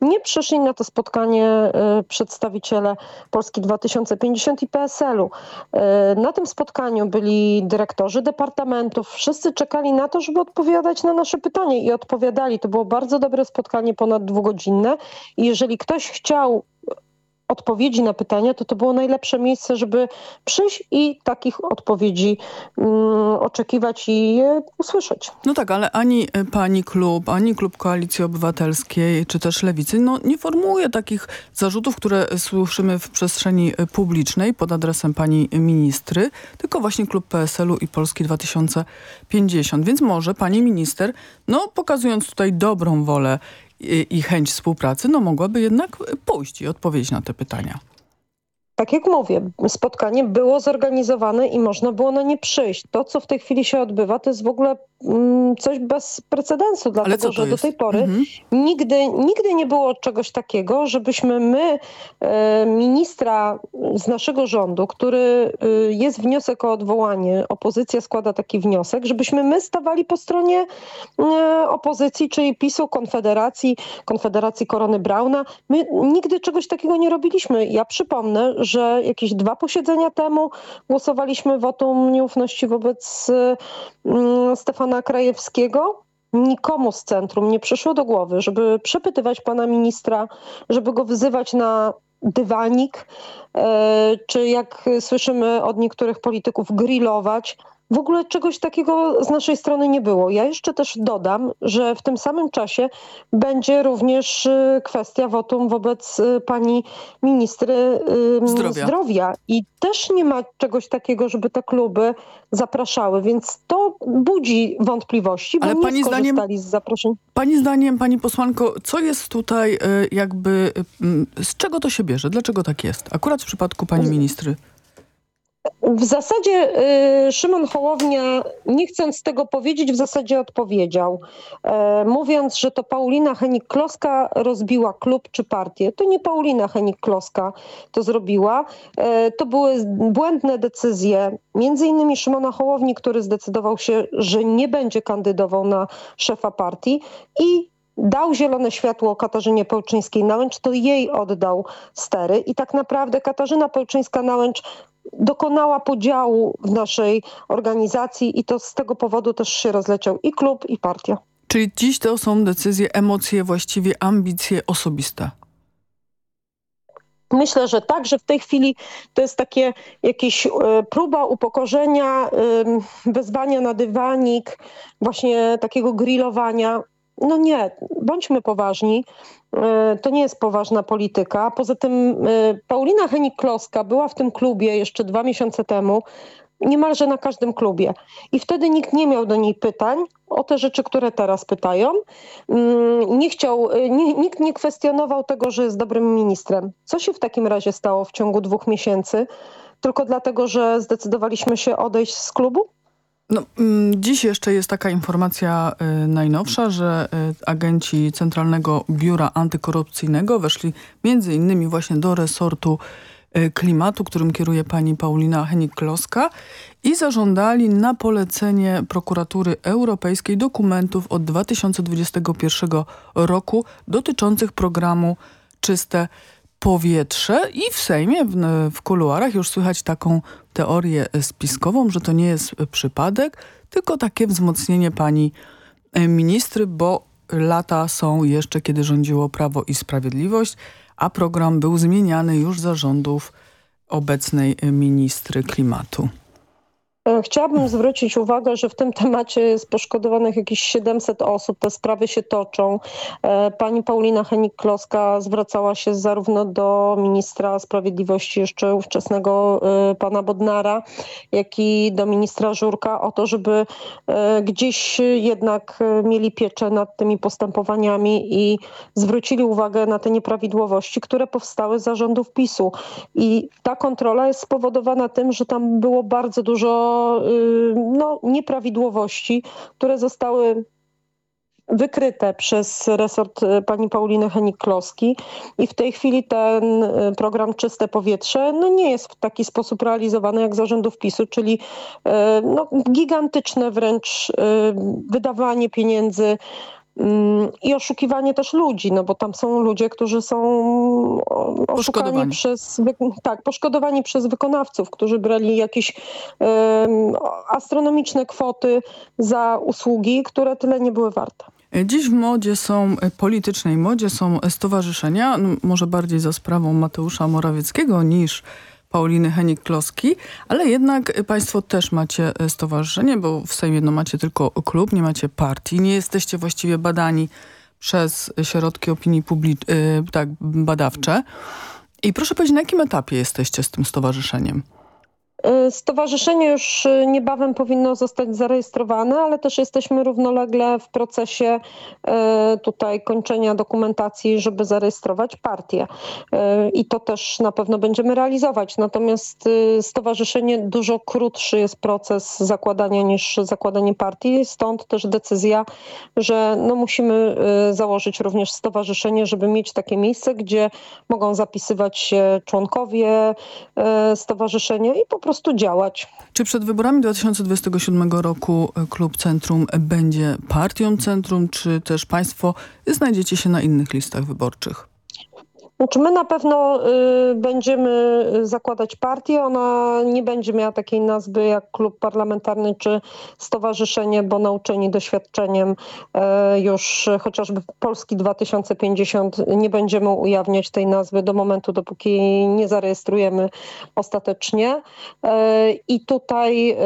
Speaker 50: Nie przyszli na to spotkanie e, przedstawiciele Polski 2050 i PSL-u. E, na tym spotkaniu byli dyrektorzy departamentów. Wszyscy czekali na to, żeby odpowiadać na nasze pytanie i odpowiadali. To było bardzo dobre spotkanie, ponad dwugodzinne. I jeżeli ktoś chciał odpowiedzi na pytania, to to było najlepsze miejsce, żeby przyjść i takich odpowiedzi mm, oczekiwać i je usłyszeć.
Speaker 49: No tak, ale ani e, pani klub, ani klub Koalicji Obywatelskiej, czy też Lewicy, no nie formułuje takich zarzutów, które słyszymy w przestrzeni e, publicznej pod adresem pani ministry, tylko właśnie klub PSL-u i Polski 2050. Więc może pani minister, no pokazując tutaj dobrą wolę i, chęć współpracy, no mogłaby jednak pójść i odpowiedzieć na te pytania.
Speaker 50: Tak jak mówię, spotkanie było zorganizowane i można było na nie przyjść. To, co w tej chwili się odbywa, to jest w ogóle mm, coś bez precedensu, dlatego że do tej pory
Speaker 49: Mhm.
Speaker 50: nigdy, nigdy nie było czegoś takiego, żebyśmy my, e, ministra z naszego rządu, który e, jest wniosek o odwołanie, opozycja składa taki wniosek, żebyśmy my stawali po stronie e, opozycji, czyli PiSu, Konfederacji, Konfederacji Korony Brauna. My nigdy czegoś takiego nie robiliśmy. Ja przypomnę, że jakieś dwa posiedzenia temu głosowaliśmy wotum nieufności wobec mm, Stefana Krajewskiego. Nikomu z centrum nie przyszło do głowy, żeby przepytywać pana ministra, żeby go wyzywać na dywanik, e, czy jak słyszymy od niektórych polityków, grillować. W ogóle czegoś takiego z naszej strony nie było. Ja jeszcze też dodam, że w tym samym czasie będzie również y, kwestia wotum wobec y, pani ministry
Speaker 49: Zdrowia.
Speaker 50: zdrowia. I też nie ma czegoś takiego, żeby te kluby zapraszały, więc to budzi wątpliwości, bo
Speaker 49: Ale
Speaker 50: nie
Speaker 49: pani zdaniem-
Speaker 50: z zaproszeń.
Speaker 49: Pani zdaniem, pani posłanko, co jest tutaj e, jakby, e, z czego to się bierze? Dlaczego tak jest? Akurat w przypadku pani ministry.
Speaker 50: W zasadzie y, Szymon Hołownia, nie chcąc tego powiedzieć, w zasadzie odpowiedział, e, mówiąc, że to Paulina Henik-Kloska rozbiła klub czy partię. To nie Paulina Henik-Kloska to zrobiła. E, to były błędne decyzje, między innymi Szymona Hołowni, który zdecydował się, że nie będzie kandydował na szefa partii i dał zielone światło Katarzynie Pełczyńskiej-Nałęcz, to jej oddał stery i tak naprawdę Katarzyna Pełczyńska-Nałęcz dokonała podziału w naszej organizacji i to z tego powodu też się rozleciał i klub, i partia.
Speaker 49: Czyli dziś to są decyzje, emocje, właściwie ambicje osobiste.
Speaker 50: Myślę, że tak, że w tej chwili to jest takie jakieś e, próba upokorzenia, wezwania na dywanik, właśnie takiego grillowania. No nie, bądźmy poważni. E, To nie jest poważna polityka. Poza tym e, Paulina Henik-Kloska była w tym klubie jeszcze dwa miesiące temu, niemalże na każdym klubie. I wtedy nikt nie miał do niej pytań o te rzeczy, które teraz pytają. Mm, Nie chciał, e, nikt nie kwestionował tego, że jest dobrym ministrem. Co się w takim razie stało w ciągu dwóch miesięcy? Tylko dlatego, że zdecydowaliśmy się odejść z klubu?
Speaker 49: No, mm, dziś jeszcze jest taka informacja y, najnowsza, że y, agenci Centralnego Biura Antykorupcyjnego weszli między innymi właśnie do resortu y, klimatu, którym kieruje pani Paulina Henik-Kloska i zażądali na polecenie prokuratury europejskiej dokumentów od 2021 roku dotyczących programu Czyste powietrze i w Sejmie, w, w kuluarach już słychać taką teorię spiskową, że to nie jest przypadek, tylko takie wzmocnienie pani e, ministry, bo lata są jeszcze, kiedy rządziło Prawo i Sprawiedliwość, a program był zmieniany już za rządów obecnej ministry klimatu.
Speaker 50: E, chciałabym zwrócić uwagę, że w tym temacie jest poszkodowanych jakieś 700 osób. Te sprawy się toczą. E, pani Paulina Henik-Kloska zwracała się zarówno do ministra sprawiedliwości jeszcze ówczesnego e, pana Bodnara, jak i do ministra Żurka o to, żeby gdzieś jednak mieli pieczę nad tymi postępowaniami i zwrócili uwagę na te nieprawidłowości, które powstały za rządów PiSu. I ta kontrola jest spowodowana tym, że tam było bardzo dużo Y, no, nieprawidłowości, które zostały wykryte przez resort y, pani Pauliny Henik-Kloski i w tej chwili ten y, program Czyste Powietrze no nie jest w taki sposób realizowany jak zarządów PiSu, czyli no, gigantyczne wręcz wydawanie pieniędzy i oszukiwanie też ludzi, no bo tam są ludzie, którzy są oszukani przez, tak, poszkodowani przez wykonawców, którzy brali jakieś um, astronomiczne kwoty za usługi, które tyle nie były warte.
Speaker 49: Dziś w modzie są, politycznej modzie są stowarzyszenia, no, może bardziej za sprawą Mateusza Morawieckiego niż Pauliny Henik-Kloski, ale jednak państwo też macie e, stowarzyszenie, bo w Sejmie no macie tylko klub, nie macie partii, nie jesteście właściwie badani przez środki opinii publicznej, tak, badawcze. I proszę powiedzieć, na jakim etapie jesteście z tym stowarzyszeniem?
Speaker 50: Y, stowarzyszenie już y, niebawem powinno zostać zarejestrowane, ale też jesteśmy równolegle w procesie y, tutaj kończenia dokumentacji, żeby zarejestrować partię. I to też na pewno będziemy realizować. Natomiast stowarzyszenie dużo krótszy jest proces zakładania niż zakładanie partii. Stąd też decyzja, że no musimy założyć również stowarzyszenie, żeby mieć takie miejsce, gdzie mogą zapisywać się członkowie stowarzyszenia i po prostu działać.
Speaker 49: Czy przed wyborami 2027 roku e, Klub Centrum będzie partią Centrum, czy też państwo znajdziecie się na innych listach wyborczych?
Speaker 50: Znaczy my na pewno y, będziemy zakładać partię. Ona nie będzie miała takiej nazwy jak klub parlamentarny czy stowarzyszenie, bo nauczeni doświadczeniem y, już chociażby Polski 2050 nie będziemy ujawniać tej nazwy do momentu, dopóki nie zarejestrujemy ostatecznie. Y, I tutaj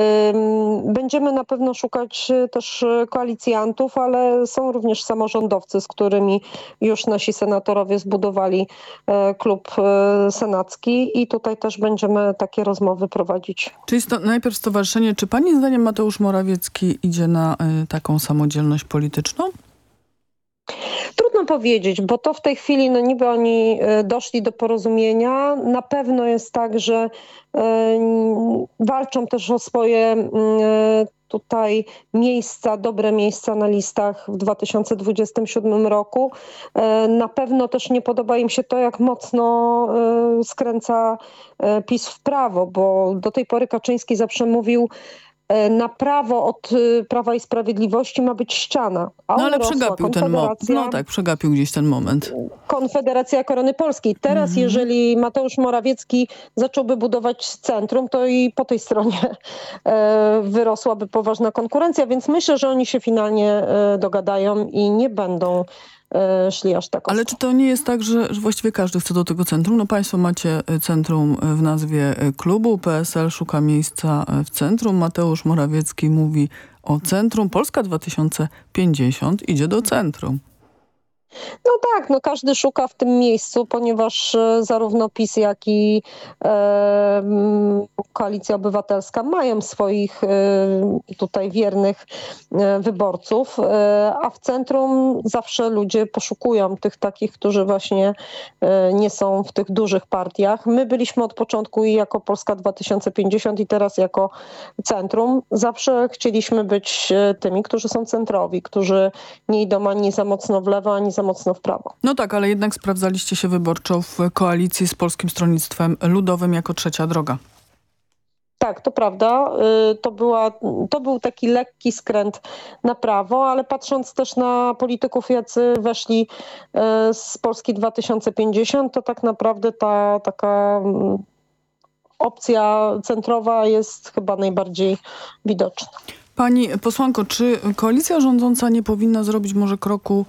Speaker 50: będziemy na pewno szukać też koalicjantów, ale są również samorządowcy, z którymi już nasi senatorowie zbudowali E, klub e, senacki i tutaj też będziemy takie rozmowy prowadzić.
Speaker 49: Czyli sto, najpierw stowarzyszenie. Czy pani zdaniem Mateusz Morawiecki idzie na y, taką samodzielność polityczną?
Speaker 50: Trudno powiedzieć, bo to w tej chwili no niby oni doszli do porozumienia. Na pewno jest tak, że y, walczą też o swoje y, tutaj miejsca, dobre miejsca na listach w 2027 roku. E, na pewno też nie podoba im się to, jak mocno e, skręca e, PiS w prawo, bo do tej pory Kaczyński zawsze mówił, E, na prawo od y, Prawa i Sprawiedliwości ma być ściana.
Speaker 49: A no ale przegapił ten moment. No tak, przegapił gdzieś ten moment.
Speaker 50: Konfederacja Korony Polskiej. Teraz mhm. jeżeli Mateusz Morawiecki zacząłby budować centrum, to i po tej stronie e, wyrosłaby poważna konkurencja, więc myślę, że oni się finalnie e, dogadają i nie będą E, szli aż tak
Speaker 49: Ale czy to nie jest tak, że, że właściwie każdy chce do tego centrum? No państwo macie e, centrum e, w nazwie klubu, PSL szuka miejsca w centrum, Mateusz Morawiecki mówi o centrum, Polska 2050 idzie do centrum.
Speaker 50: No tak, no każdy szuka w tym miejscu, ponieważ e, zarówno PiS, jak i e, Koalicja Obywatelska mają swoich e, tutaj wiernych e, wyborców, e, a w centrum zawsze ludzie poszukują tych takich, którzy właśnie e, nie są w tych dużych partiach. My byliśmy od początku i jako Polska 2050 i teraz jako centrum. Zawsze chcieliśmy być tymi, którzy są centrowi, którzy nie idą ani za mocno w lewo, ani za mocno w prawo.
Speaker 49: No tak, ale jednak sprawdzaliście się wyborczo w koalicji z Polskim Stronnictwem Ludowym jako trzecia droga.
Speaker 50: Tak, to prawda. Y, To, była, to był taki lekki skręt na prawo, ale patrząc też na polityków, jacy weszli y, z Polski 2050, to tak naprawdę ta taka mm, opcja centrowa jest chyba najbardziej widoczna.
Speaker 49: Pani posłanko, czy koalicja rządząca nie powinna zrobić może kroku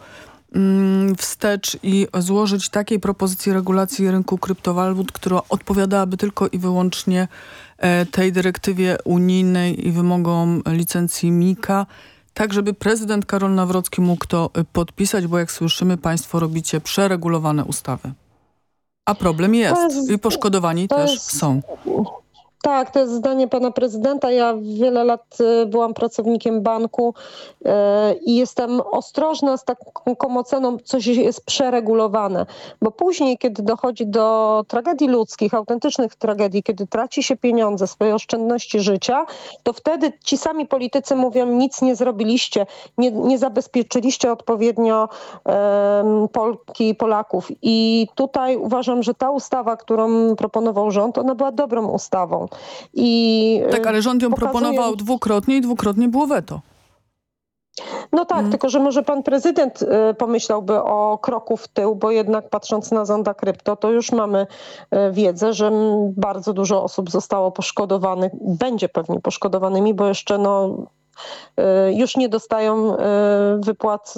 Speaker 49: wstecz i złożyć takiej propozycji regulacji rynku kryptowalut, która odpowiadałaby tylko i wyłącznie e, tej dyrektywie unijnej i wymogom licencji MIKA, tak żeby prezydent Karol Nawrocki mógł to y, podpisać, bo jak słyszymy państwo robicie przeregulowane ustawy. A problem jest, i poszkodowani też są.
Speaker 50: Tak, to jest zdanie pana prezydenta. Ja wiele lat y, byłam pracownikiem banku y, i jestem ostrożna z taką oceną, coś jest przeregulowane, bo później, kiedy dochodzi do tragedii ludzkich, autentycznych tragedii, kiedy traci się pieniądze, swoje oszczędności życia, to wtedy ci sami politycy mówią, nic nie zrobiliście, nie, nie zabezpieczyliście odpowiednio em, Polki i Polaków. I tutaj uważam, że ta ustawa, którą proponował rząd, ona była dobrą ustawą. I
Speaker 49: Tak, ale rząd ją
Speaker 50: pokazuje-
Speaker 49: proponował dwukrotnie i dwukrotnie było weto.
Speaker 50: No tak, tylko że może pan prezydent y, pomyślałby o kroku w tył, bo jednak patrząc na zonda krypto, to już mamy y, wiedzę, że mm, bardzo dużo osób zostało poszkodowanych, będzie pewnie poszkodowanymi, bo jeszcze no już nie dostają y, wypłat,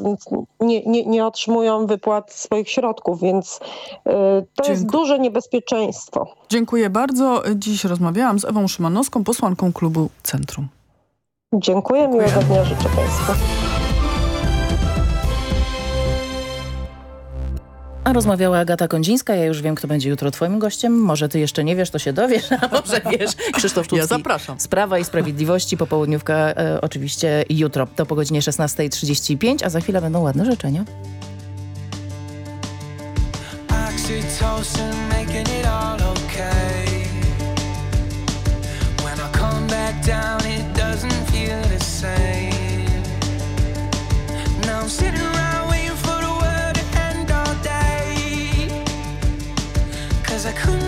Speaker 50: nie, nie, nie otrzymują wypłat swoich środków, więc y, to jest duże niebezpieczeństwo.
Speaker 49: Dziękuję bardzo. Dziś rozmawiałam z Ewą Szymanowską, posłanką klubu Centrum.
Speaker 50: Dziękuję, miłego dnia życzę Państwu.
Speaker 31: A rozmawiała Agata Kondzińska. Ja już wiem, kto będzie jutro twoim gościem. Może ty jeszcze nie wiesz, to się dowiesz, a może wiesz. Krzysztof Czucki.
Speaker 49: Ja zapraszam.
Speaker 31: Sprawa i Sprawiedliwości, popołudniówka e, oczywiście jutro. To po godzinie 16.35, a za chwilę będą ładne życzenia.
Speaker 37: oxytocin, making it all okay. Couldn't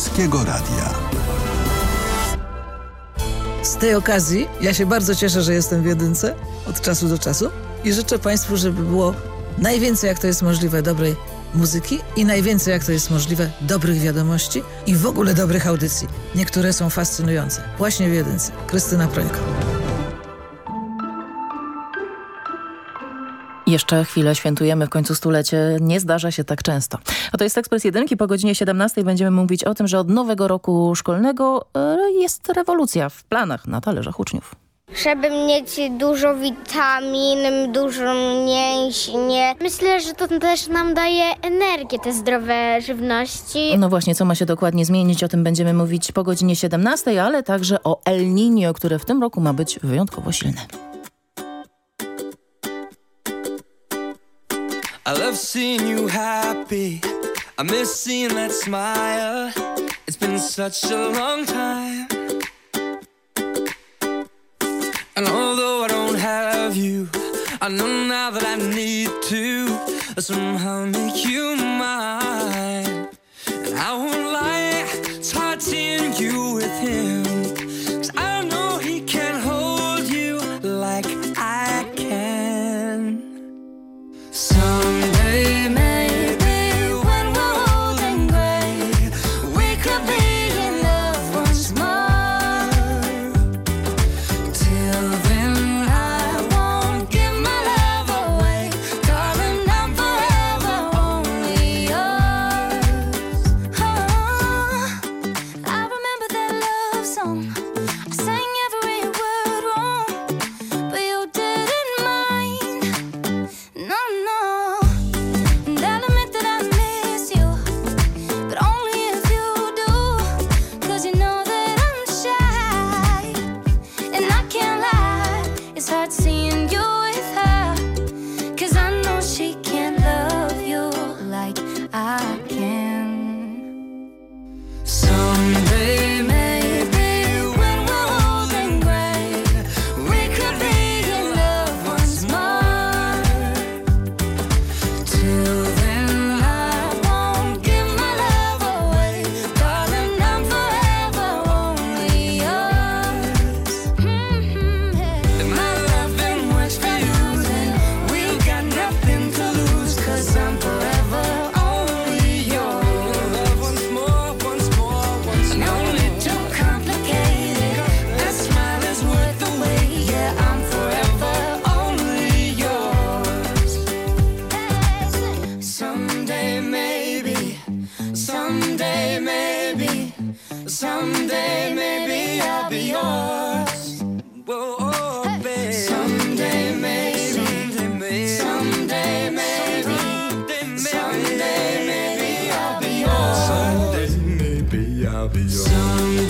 Speaker 41: Polskiego Radia.
Speaker 51: Z tej okazji ja się bardzo cieszę, że jestem w jedynce od czasu do czasu i życzę Państwu, żeby było najwięcej jak to jest możliwe dobrej muzyki i najwięcej jak to jest możliwe dobrych wiadomości i w ogóle dobrych audycji. Niektóre są fascynujące. Właśnie w jedynce. Krystyna Projko.
Speaker 31: Jeszcze chwilę świętujemy w końcu stulecie. Nie zdarza się tak często. A to jest Ekspres Jedynki. Po godzinie 17 będziemy mówić o tym, że od nowego roku szkolnego e, jest rewolucja w planach na talerzach uczniów.
Speaker 36: Żeby mieć dużo witamin, dużo mięśnie. Myślę, że to też nam daje energię, te zdrowe żywności.
Speaker 31: No właśnie, co ma się dokładnie zmienić, o tym będziemy mówić po godzinie 17, ale także o El Niño, które w tym roku ma być wyjątkowo silne.
Speaker 52: I love seeing you happy. I miss seeing that smile. It's been such a long time. And although I don't have you, I know now that I need to somehow make you mine. And I won't lie, seeing you I'll be yours.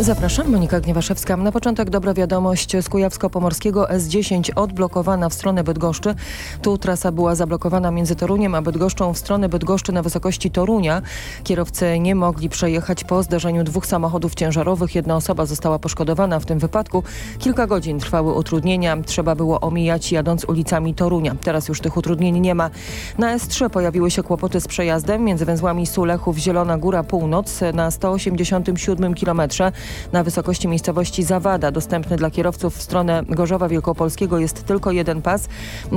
Speaker 53: Zapraszam, Monika Gniewaszewska. Na początek dobra wiadomość z Kujawsko-Pomorskiego S10 odblokowana w stronę Bydgoszczy. Tu trasa była zablokowana między Toruniem a Bydgoszczą w stronę Bydgoszczy na wysokości Torunia. Kierowcy nie mogli przejechać po zdarzeniu dwóch samochodów ciężarowych. Jedna osoba została poszkodowana w tym wypadku. Kilka godzin trwały utrudnienia. Trzeba było omijać jadąc ulicami Torunia. Teraz już tych utrudnień nie ma. Na S3 pojawiły się kłopoty z przejazdem między węzłami Sulechów Zielona Góra Północ na 187 kilometrze na wysokości miejscowości Zawada. Dostępny dla kierowców w stronę Gorzowa Wielkopolskiego jest tylko jeden pas,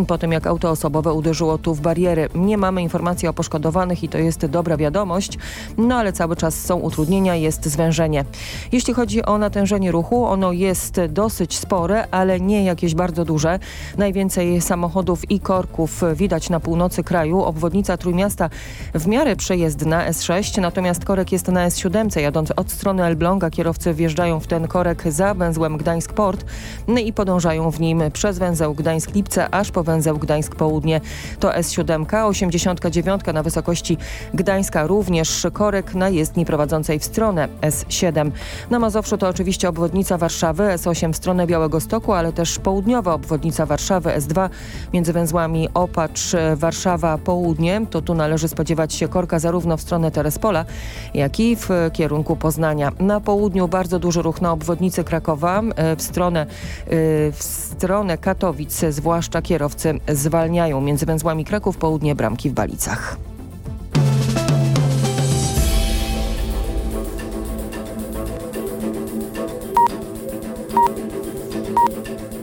Speaker 53: po tym jak auto osobowe uderzyło tu w bariery. Nie mamy informacji o poszkodowanych i to jest dobra wiadomość, no ale cały czas są utrudnienia, jest zwężenie. Jeśli chodzi o natężenie ruchu, ono jest dosyć spore, ale nie jakieś bardzo duże. Najwięcej samochodów i korków widać na północy kraju. Obwodnica Trójmiasta w miarę przejezdna S6, natomiast korek jest na S7, jadąc od strony Elbląga kierowcy wjeżdżają w ten korek za węzłem Gdańsk Port no i podążają w nim przez węzeł Gdańsk-Lipce aż po węzeł Gdańsk Południe. To S7, 89 na wysokości Gdańska również korek na jezdni prowadzącej w stronę S7. Na Mazowszu to oczywiście obwodnica Warszawy, S8 w stronę Białego Stoku, ale też południowa obwodnica Warszawy, S2 między węzłami Opacz, Warszawa, Południe. To tu należy spodziewać się korka zarówno w stronę Terespola, jak i w kierunku Poznania. Na południu bardzo duży ruch na obwodnicy Krakowa, e, w stronę, e, w stronę Katowic, zwłaszcza kierowcy zwalniają między węzłami Kraków, Południe, Bramki w Balicach.